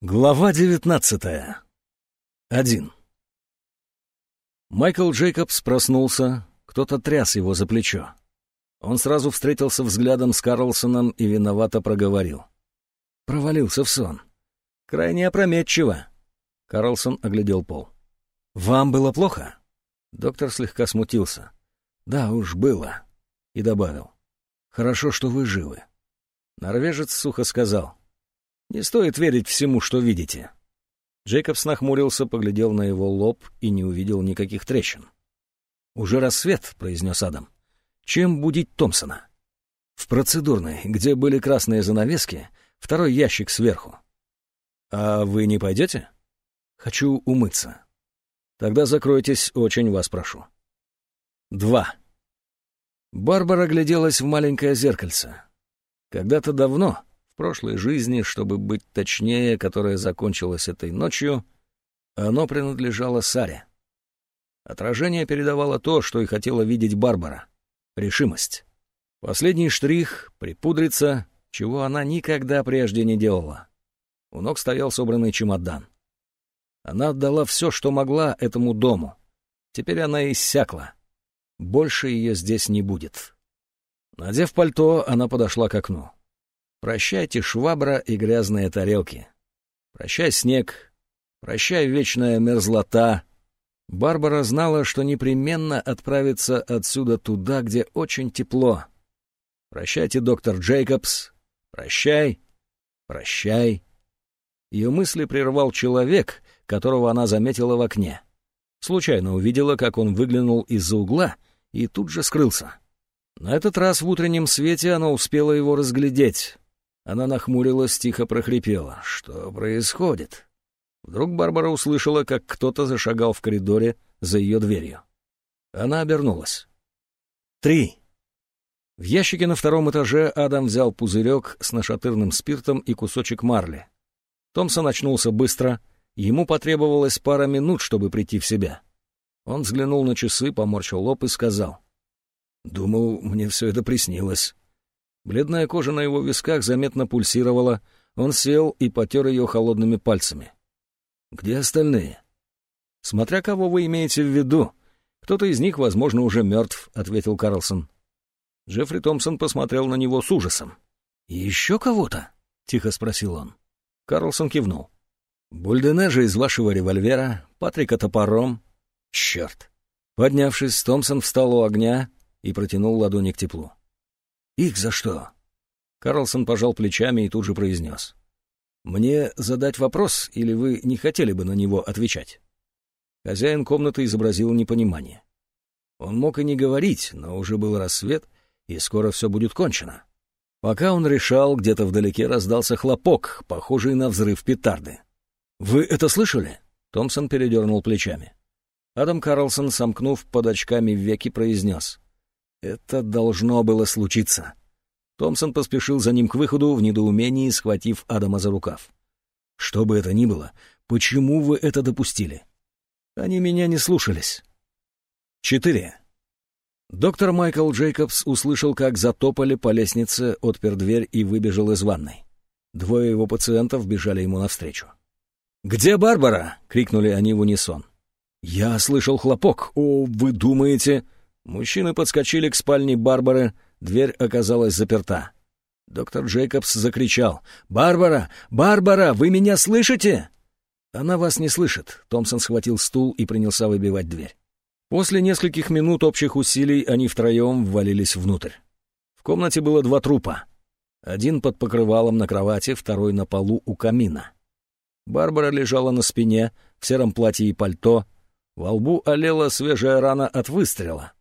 Глава девятнадцатая. Один. Майкл Джейкобс проснулся, кто-то тряс его за плечо. Он сразу встретился взглядом с Карлсоном и виновато проговорил. Провалился в сон. Крайне опрометчиво. Карлсон оглядел пол. «Вам было плохо?» Доктор слегка смутился. «Да уж, было». И добавил. «Хорошо, что вы живы». Норвежец сухо сказал. Не стоит верить всему, что видите». Джейкобс нахмурился, поглядел на его лоб и не увидел никаких трещин. «Уже рассвет», — произнес Адам. «Чем будить Томпсона?» «В процедурной, где были красные занавески, второй ящик сверху». «А вы не пойдете?» «Хочу умыться». «Тогда закройтесь, очень вас прошу». Два. Барбара гляделась в маленькое зеркальце. Когда-то давно прошлой жизни, чтобы быть точнее, которая закончилась этой ночью, оно принадлежало Саре. Отражение передавало то, что и хотела видеть Барбара — решимость. Последний штрих — припудриться, чего она никогда прежде не делала. У ног стоял собранный чемодан. Она отдала все, что могла, этому дому. Теперь она иссякла. Больше ее здесь не будет. Надев пальто, она подошла к окну. Прощайте швабра и грязные тарелки. Прощай снег. Прощай вечная мерзлота. Барбара знала, что непременно отправится отсюда туда, где очень тепло. Прощайте, доктор Джейкобс. Прощай. Прощай. Ее мысли прервал человек, которого она заметила в окне. Случайно увидела, как он выглянул из-за угла и тут же скрылся. На этот раз в утреннем свете она успела его разглядеть. Она нахмурилась, тихо прохрипела. «Что происходит?» Вдруг Барбара услышала, как кто-то зашагал в коридоре за ее дверью. Она обернулась. «Три!» В ящике на втором этаже Адам взял пузырек с нашатырным спиртом и кусочек марли. Томсон очнулся быстро. Ему потребовалось пара минут, чтобы прийти в себя. Он взглянул на часы, поморщил лоб и сказал. «Думал, мне все это приснилось». Бледная кожа на его висках заметно пульсировала. Он сел и потер ее холодными пальцами. «Где остальные?» «Смотря кого вы имеете в виду. Кто-то из них, возможно, уже мертв», — ответил Карлсон. Джеффри Томпсон посмотрел на него с ужасом. еще кого-то?» — тихо спросил он. Карлсон кивнул. «Бульдене же из вашего револьвера, Патрика топором. Черт!» Поднявшись, Томпсон встал у огня и протянул ладони к теплу. «Их за что?» Карлсон пожал плечами и тут же произнес. «Мне задать вопрос, или вы не хотели бы на него отвечать?» Хозяин комнаты изобразил непонимание. Он мог и не говорить, но уже был рассвет, и скоро все будет кончено. Пока он решал, где-то вдалеке раздался хлопок, похожий на взрыв петарды. «Вы это слышали?» Томпсон передернул плечами. Адам Карлсон, сомкнув под очками веки, произнес. Это должно было случиться. Томпсон поспешил за ним к выходу в недоумении, схватив Адама за рукав. «Что бы это ни было, почему вы это допустили?» «Они меня не слушались». Четыре. Доктор Майкл Джейкобс услышал, как затопали по лестнице, отпер дверь и выбежал из ванной. Двое его пациентов бежали ему навстречу. «Где Барбара?» — крикнули они в унисон. «Я слышал хлопок. О, вы думаете...» Мужчины подскочили к спальне Барбары, дверь оказалась заперта. Доктор Джейкобс закричал. «Барбара! Барбара! Вы меня слышите?» «Она вас не слышит», — Томпсон схватил стул и принялся выбивать дверь. После нескольких минут общих усилий они втроем ввалились внутрь. В комнате было два трупа. Один под покрывалом на кровати, второй на полу у камина. Барбара лежала на спине, в сером платье и пальто. Во лбу олела свежая рана от выстрела.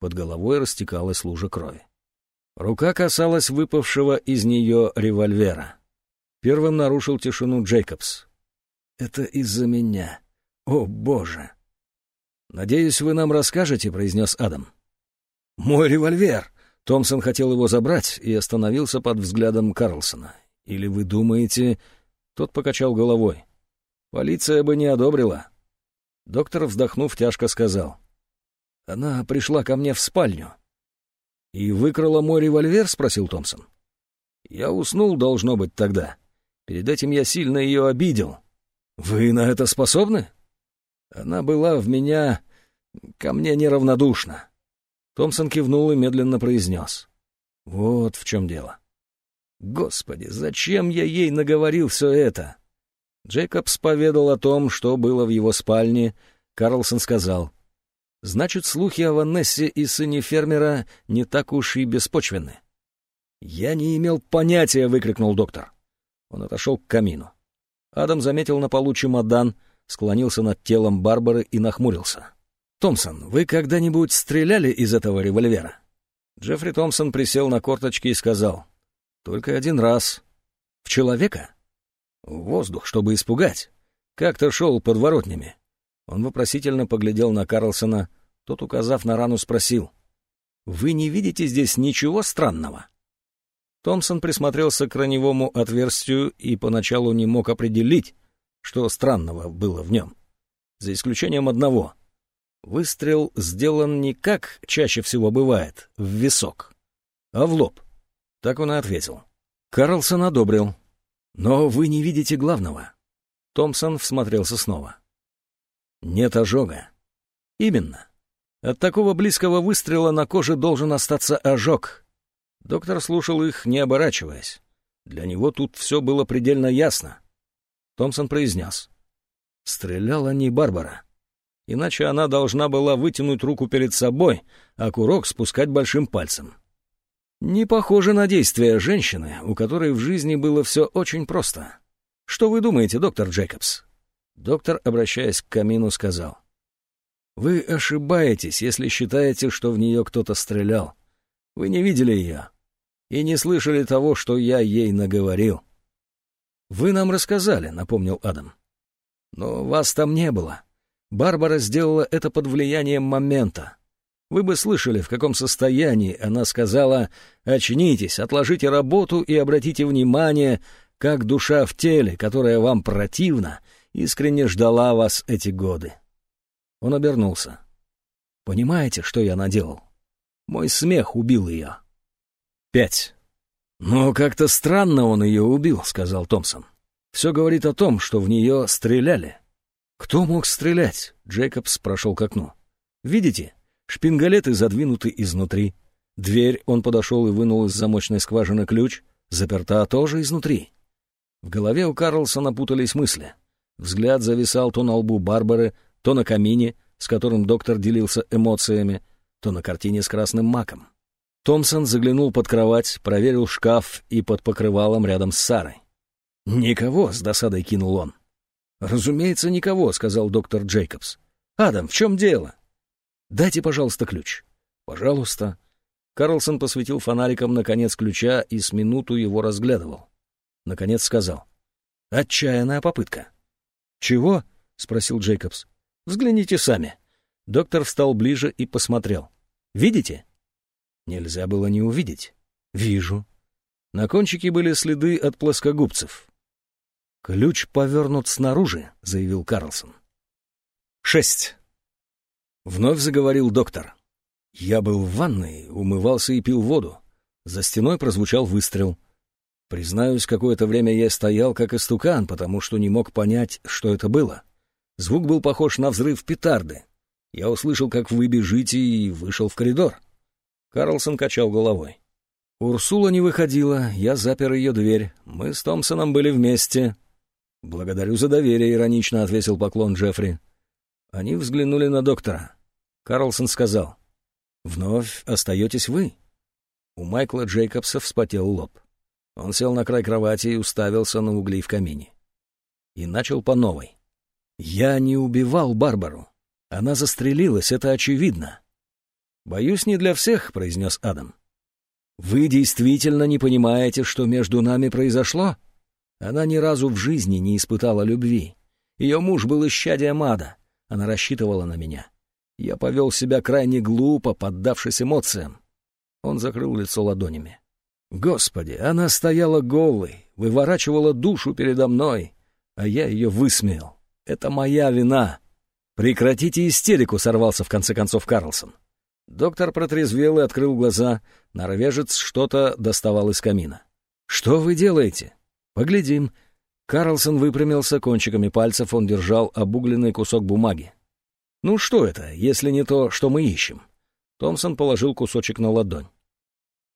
Под головой растекалась лужа крови. Рука касалась выпавшего из нее револьвера. Первым нарушил тишину Джейкобс. «Это из-за меня. О, Боже!» «Надеюсь, вы нам расскажете», — произнес Адам. «Мой револьвер!» Томпсон хотел его забрать и остановился под взглядом Карлсона. «Или вы думаете...» Тот покачал головой. «Полиция бы не одобрила». Доктор, вздохнув, тяжко сказал. Она пришла ко мне в спальню. «И выкрала мой револьвер?» — спросил Томпсон. «Я уснул, должно быть, тогда. Перед этим я сильно ее обидел. Вы на это способны? Она была в меня... ко мне неравнодушна. Томпсон кивнул и медленно произнес. Вот в чем дело. Господи, зачем я ей наговорил все это? Джейкобс поведал о том, что было в его спальне. Карлсон сказал. Значит, слухи о Ванессе и сыне фермера не так уж и беспочвенны. «Я не имел понятия!» — выкрикнул доктор. Он отошел к камину. Адам заметил на полу чемодан, склонился над телом Барбары и нахмурился. «Томпсон, вы когда-нибудь стреляли из этого револьвера?» Джеффри Томпсон присел на корточки и сказал. «Только один раз. В человека?» «В воздух, чтобы испугать. Как-то шел под воротнями». Он вопросительно поглядел на Карлсона. Тот, указав на рану, спросил. «Вы не видите здесь ничего странного?» Томпсон присмотрелся к раневому отверстию и поначалу не мог определить, что странного было в нем. За исключением одного. Выстрел сделан не как чаще всего бывает, в висок, а в лоб. Так он и ответил. Карлсон одобрил. «Но вы не видите главного». Томпсон всмотрелся снова. «Нет ожога». «Именно. От такого близкого выстрела на коже должен остаться ожог, Доктор слушал их, не оборачиваясь. Для него тут все было предельно ясно. Томпсон произнес. Стреляла не Барбара. Иначе она должна была вытянуть руку перед собой, а курок спускать большим пальцем. Не похоже на действия женщины, у которой в жизни было все очень просто. Что вы думаете, доктор Джейкобс? Доктор, обращаясь к камину, сказал. Вы ошибаетесь, если считаете, что в нее кто-то стрелял. Вы не видели ее и не слышали того, что я ей наговорил. «Вы нам рассказали», — напомнил Адам. «Но вас там не было. Барбара сделала это под влиянием момента. Вы бы слышали, в каком состоянии она сказала «Очнитесь, отложите работу и обратите внимание, как душа в теле, которая вам противна, искренне ждала вас эти годы». Он обернулся. «Понимаете, что я наделал? Мой смех убил ее. Пять. «Но как-то странно он ее убил», — сказал Томпсон. «Все говорит о том, что в нее стреляли». «Кто мог стрелять?» — Джейкобс прошел к окну. «Видите? Шпингалеты задвинуты изнутри. Дверь он подошел и вынул из замочной скважины ключ. Заперта тоже изнутри». В голове у Карлсона путались мысли. Взгляд зависал то на лбу Барбары, то на камине, с которым доктор делился эмоциями, то на картине с красным маком. Томпсон заглянул под кровать, проверил шкаф и под покрывалом рядом с Сарой. «Никого», — с досадой кинул он. «Разумеется, никого», — сказал доктор Джейкобс. «Адам, в чем дело?» «Дайте, пожалуйста, ключ». «Пожалуйста». Карлсон посветил фонариком на конец ключа и с минуту его разглядывал. Наконец сказал. «Отчаянная попытка». «Чего?» — спросил Джейкобс. «Взгляните сами». Доктор встал ближе и посмотрел. «Видите?» Нельзя было не увидеть. «Вижу». На кончике были следы от плоскогубцев. «Ключ повернут снаружи», — заявил Карлсон. «Шесть». Вновь заговорил доктор. Я был в ванной, умывался и пил воду. За стеной прозвучал выстрел. Признаюсь, какое-то время я стоял как истукан, потому что не мог понять, что это было. Звук был похож на взрыв петарды. Я услышал, как вы бежите, и вышел в коридор. Карлсон качал головой. Урсула не выходила, я запер ее дверь. Мы с Томпсоном были вместе. «Благодарю за доверие», — иронично ответил поклон Джеффри. Они взглянули на доктора. Карлсон сказал, «Вновь остаетесь вы?» У Майкла Джейкобса вспотел лоб. Он сел на край кровати и уставился на угли в камине. И начал по новой. «Я не убивал Барбару. Она застрелилась, это очевидно. «Боюсь, не для всех», — произнес Адам. «Вы действительно не понимаете, что между нами произошло? Она ни разу в жизни не испытала любви. Ее муж был исчадием ада. Она рассчитывала на меня. Я повел себя крайне глупо, поддавшись эмоциям». Он закрыл лицо ладонями. «Господи, она стояла голой, выворачивала душу передо мной, а я ее высмеял. Это моя вина». «Прекратите истерику», — сорвался в конце концов Карлсон. Доктор протрезвел и открыл глаза. Норвежец что-то доставал из камина. «Что вы делаете?» «Поглядим». Карлсон выпрямился, кончиками пальцев он держал обугленный кусок бумаги. «Ну что это, если не то, что мы ищем?» Томпсон положил кусочек на ладонь.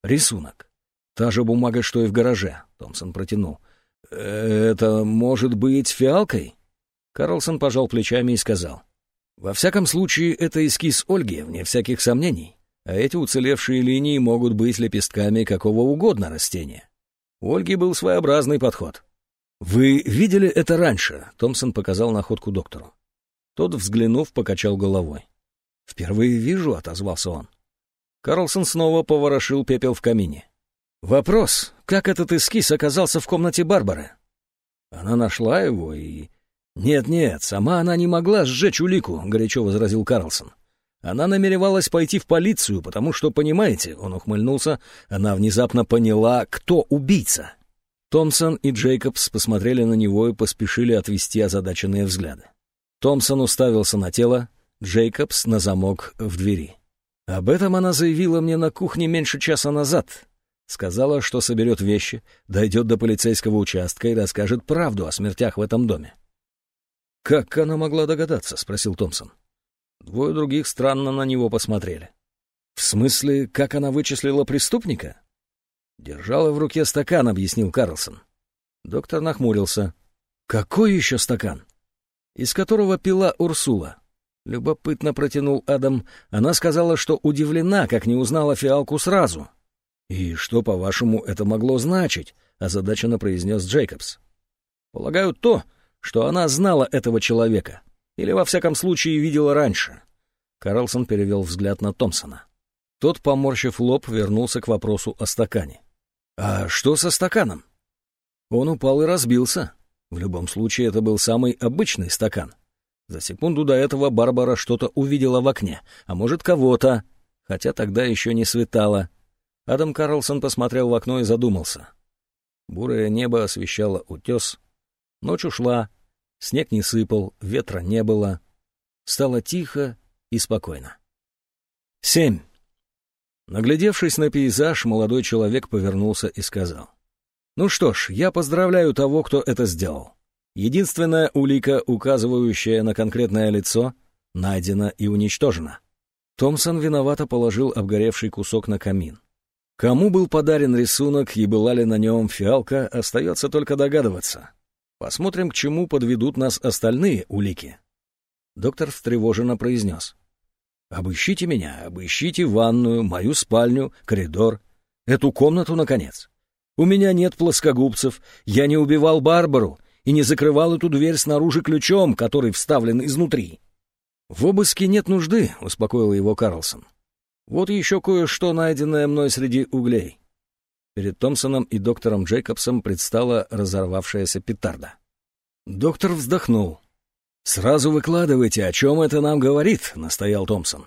«Рисунок. Та же бумага, что и в гараже», — Томпсон протянул. «Это может быть фиалкой?» Карлсон пожал плечами и сказал. «Во всяком случае, это эскиз Ольги, вне всяких сомнений. А эти уцелевшие линии могут быть лепестками какого угодно растения. У Ольги был своеобразный подход. «Вы видели это раньше?» — Томпсон показал находку доктору. Тот, взглянув, покачал головой. «Впервые вижу», — отозвался он. Карлсон снова поворошил пепел в камине. «Вопрос, как этот эскиз оказался в комнате Барбары?» Она нашла его и... «Нет-нет, сама она не могла сжечь улику», — горячо возразил Карлсон. Она намеревалась пойти в полицию, потому что, понимаете, он ухмыльнулся, она внезапно поняла, кто убийца. Томпсон и Джейкобс посмотрели на него и поспешили отвести озадаченные взгляды. Томпсон уставился на тело, Джейкобс на замок в двери. Об этом она заявила мне на кухне меньше часа назад. Сказала, что соберет вещи, дойдет до полицейского участка и расскажет правду о смертях в этом доме. «Как она могла догадаться?» — спросил Томпсон. Двое других странно на него посмотрели. «В смысле, как она вычислила преступника?» «Держала в руке стакан», — объяснил Карлсон. Доктор нахмурился. «Какой еще стакан?» «Из которого пила Урсула». Любопытно протянул Адам. Она сказала, что удивлена, как не узнала фиалку сразу. «И что, по-вашему, это могло значить?» — озадаченно произнес Джейкобс. «Полагаю, то, что она знала этого человека. Или, во всяком случае, видела раньше. Карлсон перевел взгляд на Томпсона. Тот, поморщив лоб, вернулся к вопросу о стакане. «А что со стаканом?» Он упал и разбился. В любом случае, это был самый обычный стакан. За секунду до этого Барбара что-то увидела в окне, а может, кого-то, хотя тогда еще не светало. Адам Карлсон посмотрел в окно и задумался. Бурое небо освещало утес. Ночь ушла, Снег не сыпал, ветра не было. Стало тихо и спокойно. Семь. Наглядевшись на пейзаж, молодой человек повернулся и сказал. «Ну что ж, я поздравляю того, кто это сделал. Единственная улика, указывающая на конкретное лицо, найдена и уничтожена». Томпсон виновато положил обгоревший кусок на камин. Кому был подарен рисунок и была ли на нем фиалка, остается только догадываться. Посмотрим, к чему подведут нас остальные улики. Доктор встревоженно произнес. «Обыщите меня, обыщите ванную, мою спальню, коридор, эту комнату, наконец. У меня нет плоскогубцев, я не убивал Барбару и не закрывал эту дверь снаружи ключом, который вставлен изнутри». «В обыске нет нужды», — успокоил его Карлсон. «Вот еще кое-что, найденное мной среди углей. Перед Томпсоном и доктором Джейкобсом предстала разорвавшаяся петарда. Доктор вздохнул. «Сразу выкладывайте, о чем это нам говорит», — настоял Томпсон.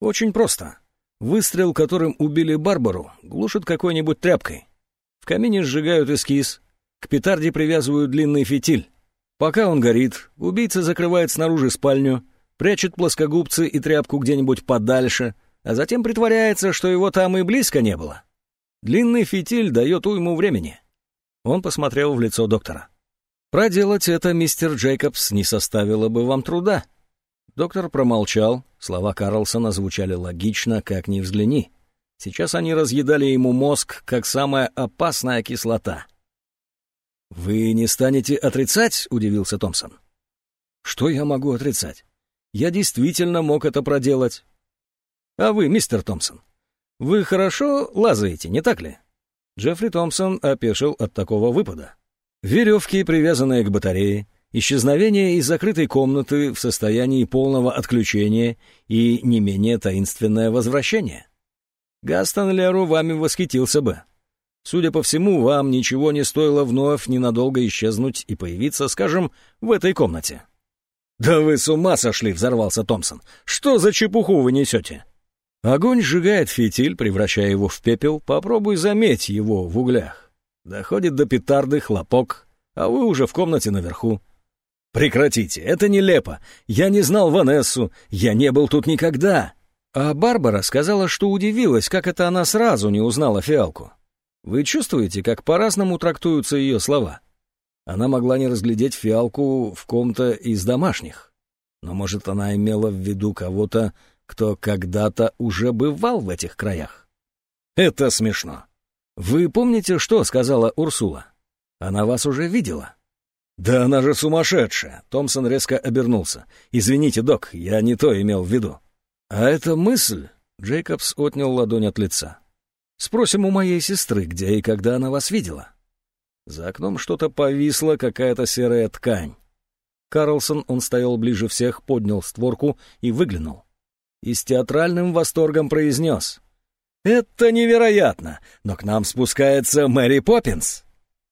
«Очень просто. Выстрел, которым убили Барбару, глушат какой-нибудь тряпкой. В камине сжигают эскиз, к петарде привязывают длинный фитиль. Пока он горит, убийца закрывает снаружи спальню, прячет плоскогубцы и тряпку где-нибудь подальше, а затем притворяется, что его там и близко не было. Длинный фитиль дает уйму времени. Он посмотрел в лицо доктора. «Проделать это, мистер Джейкобс, не составило бы вам труда». Доктор промолчал, слова Карлсона звучали логично, как ни взгляни. Сейчас они разъедали ему мозг, как самая опасная кислота. «Вы не станете отрицать?» — удивился Томпсон. «Что я могу отрицать? Я действительно мог это проделать». «А вы, мистер Томпсон, вы хорошо лазаете, не так ли?» Джеффри Томпсон опешил от такого выпада. Веревки, привязанные к батарее, исчезновение из закрытой комнаты в состоянии полного отключения и не менее таинственное возвращение. Гастон Леру вами восхитился бы. Судя по всему, вам ничего не стоило вновь ненадолго исчезнуть и появиться, скажем, в этой комнате. «Да вы с ума сошли!» — взорвался Томпсон. «Что за чепуху вы несете?» Огонь сжигает фитиль, превращая его в пепел. Попробуй заметь его в углях. Доходит до петарды, хлопок, а вы уже в комнате наверху. Прекратите, это нелепо. Я не знал Ванессу, я не был тут никогда. А Барбара сказала, что удивилась, как это она сразу не узнала фиалку. Вы чувствуете, как по-разному трактуются ее слова? Она могла не разглядеть фиалку в ком-то из домашних. Но, может, она имела в виду кого-то, кто когда-то уже бывал в этих краях? Это смешно. Вы помните, что сказала Урсула? Она вас уже видела. Да она же сумасшедшая. Томпсон резко обернулся. Извините, док, я не то имел в виду. А эта мысль... Джейкобс отнял ладонь от лица. Спросим у моей сестры, где и когда она вас видела. За окном что-то повисло, какая-то серая ткань. Карлсон, он стоял ближе всех, поднял створку и выглянул. И с театральным восторгом произнес. «Это невероятно! Но к нам спускается Мэри Поппинс!»